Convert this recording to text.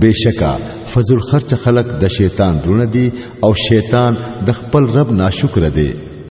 بشکا فضل خرچ خلق د شیطان رونه دي او شیطان د خپل رب ناشکر دي